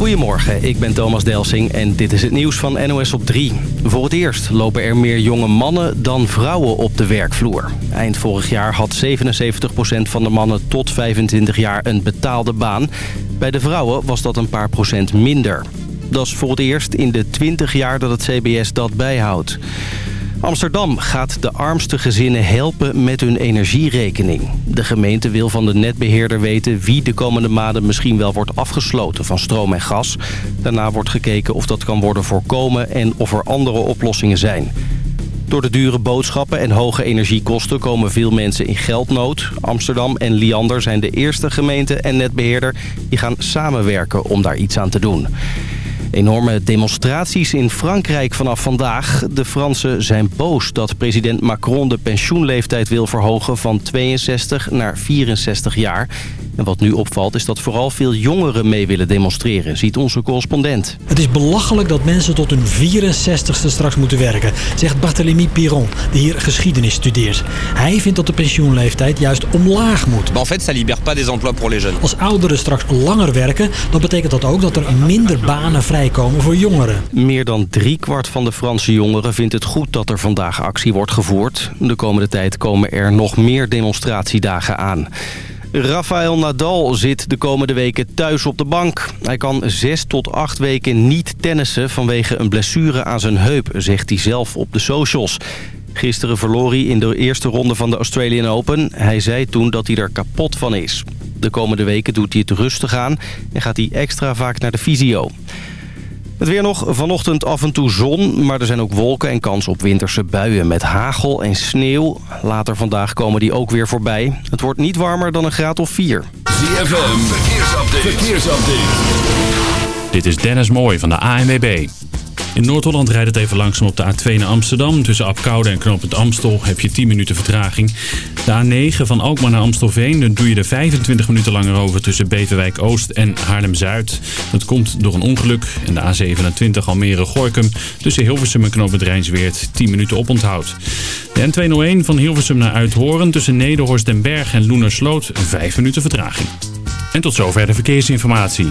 Goedemorgen, ik ben Thomas Delsing en dit is het nieuws van NOS op 3. Voor het eerst lopen er meer jonge mannen dan vrouwen op de werkvloer. Eind vorig jaar had 77% van de mannen tot 25 jaar een betaalde baan. Bij de vrouwen was dat een paar procent minder. Dat is voor het eerst in de 20 jaar dat het CBS dat bijhoudt. Amsterdam gaat de armste gezinnen helpen met hun energierekening. De gemeente wil van de netbeheerder weten wie de komende maanden misschien wel wordt afgesloten van stroom en gas. Daarna wordt gekeken of dat kan worden voorkomen en of er andere oplossingen zijn. Door de dure boodschappen en hoge energiekosten komen veel mensen in geldnood. Amsterdam en Liander zijn de eerste gemeente en netbeheerder die gaan samenwerken om daar iets aan te doen. Enorme demonstraties in Frankrijk vanaf vandaag. De Fransen zijn boos dat president Macron de pensioenleeftijd wil verhogen van 62 naar 64 jaar. En wat nu opvalt is dat vooral veel jongeren mee willen demonstreren, ziet onze correspondent. Het is belachelijk dat mensen tot hun 64ste straks moeten werken, zegt Barthélemy Piron, die hier geschiedenis studeert. Hij vindt dat de pensioenleeftijd juist omlaag moet. En fait, ça libère pas des emplois pour les jeunes. Als ouderen straks langer werken, dan betekent dat ook dat er minder banen vrijkomen voor jongeren. Meer dan driekwart van de Franse jongeren vindt het goed dat er vandaag actie wordt gevoerd. De komende tijd komen er nog meer demonstratiedagen aan. Rafael Nadal zit de komende weken thuis op de bank. Hij kan zes tot acht weken niet tennissen vanwege een blessure aan zijn heup, zegt hij zelf op de socials. Gisteren verloor hij in de eerste ronde van de Australian Open. Hij zei toen dat hij er kapot van is. De komende weken doet hij het rustig aan en gaat hij extra vaak naar de fysio. Het weer nog. Vanochtend af en toe zon, maar er zijn ook wolken en kans op winterse buien met hagel en sneeuw. Later vandaag komen die ook weer voorbij. Het wordt niet warmer dan een graad of 4. ZFM, verkeersupdate. verkeersupdate. Dit is Dennis Mooij van de ANWB. In Noord-Holland rijdt het even langzaam op de A2 naar Amsterdam. Tussen Apkoude en Knoopend Amstel heb je 10 minuten vertraging. De A9 van Alkmaar naar Amstelveen, dan doe je er 25 minuten langer over tussen Beverwijk Oost en Haarlem-Zuid. Dat komt door een ongeluk. En de A27 Almere-Gorkum tussen Hilversum en Knoopend Rijnsweert 10 minuten oponthoud. De N201 van Hilversum naar Uithoren tussen Nederhorst den Berg en Loenersloot 5 minuten vertraging. En tot zover de verkeersinformatie.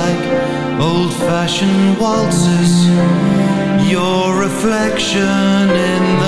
like old-fashioned waltzes. Your reflection in the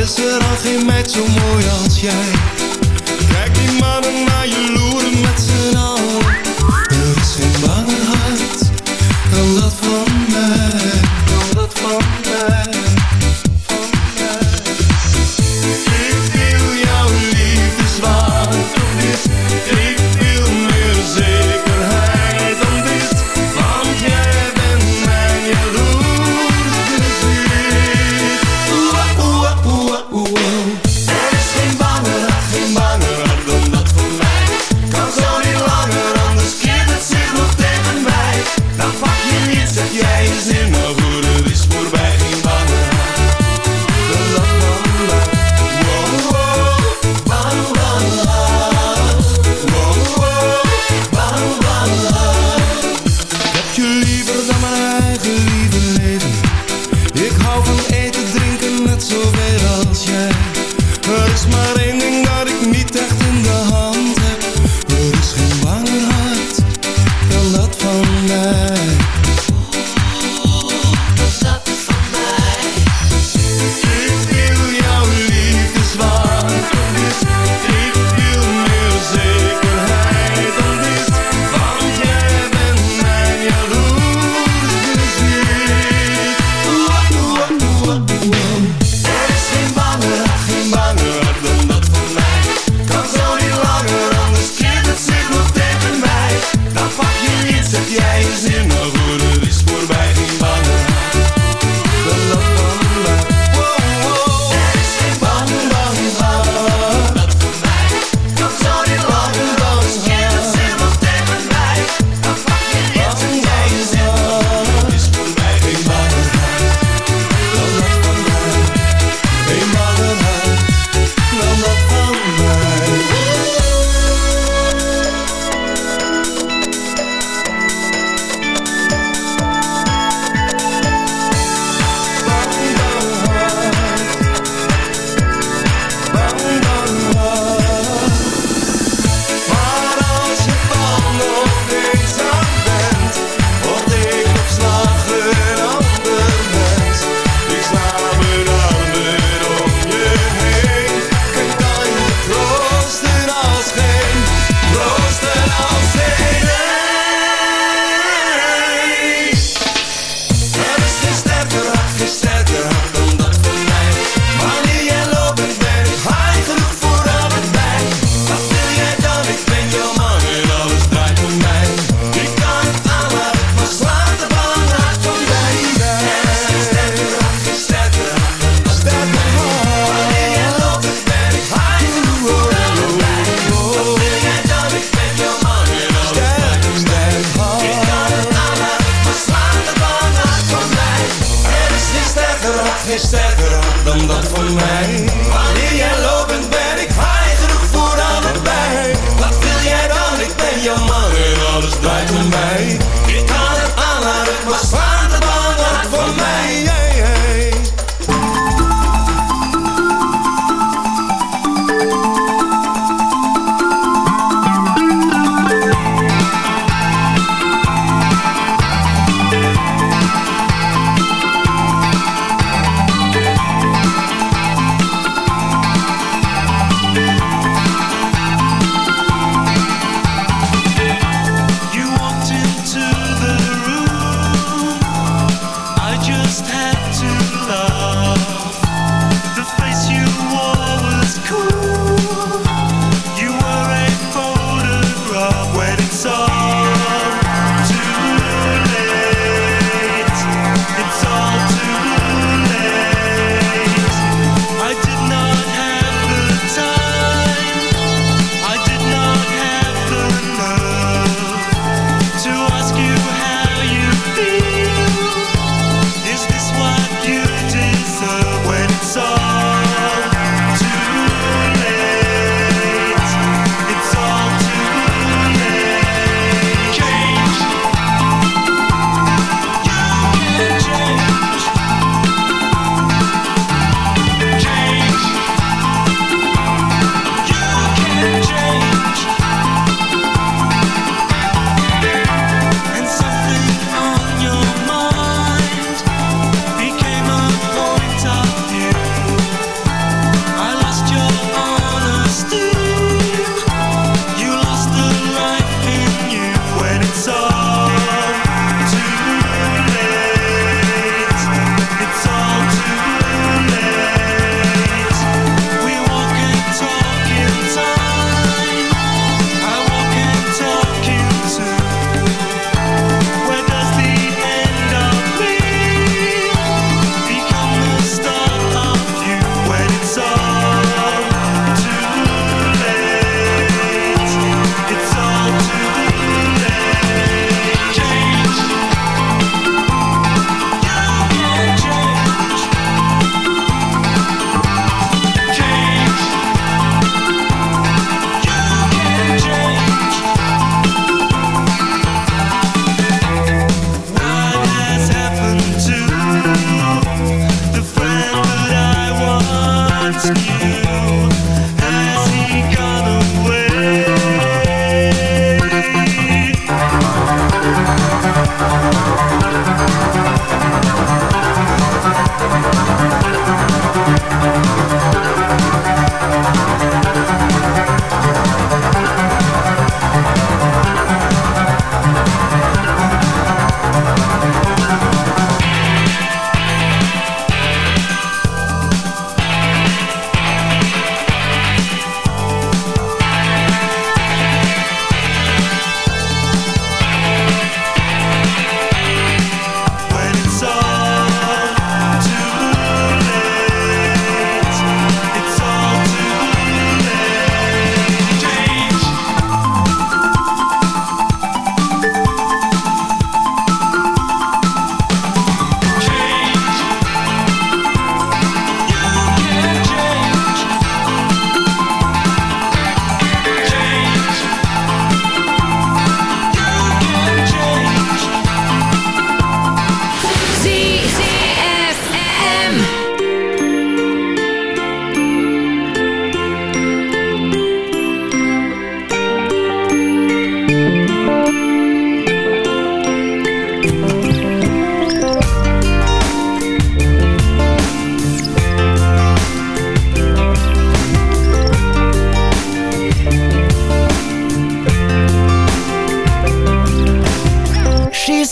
is er al geen meid zo mooi als jij. Kijk die mannen naar je loeren met z'n allen. Er is geen banger hart dan dat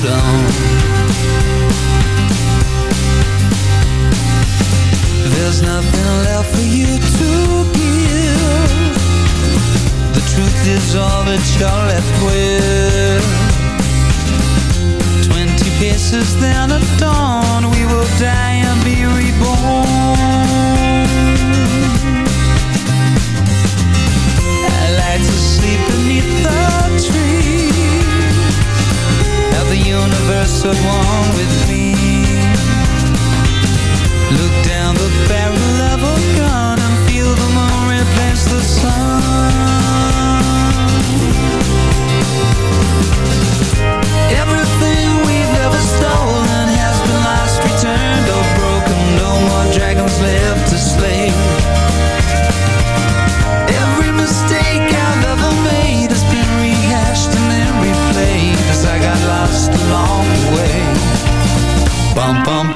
put on There's nothing left for you to give. The truth is all that you're left with. Twenty paces then at dawn We will die and be reborn. I like to sleep beneath the tree universe at one with long way. Bum, bum,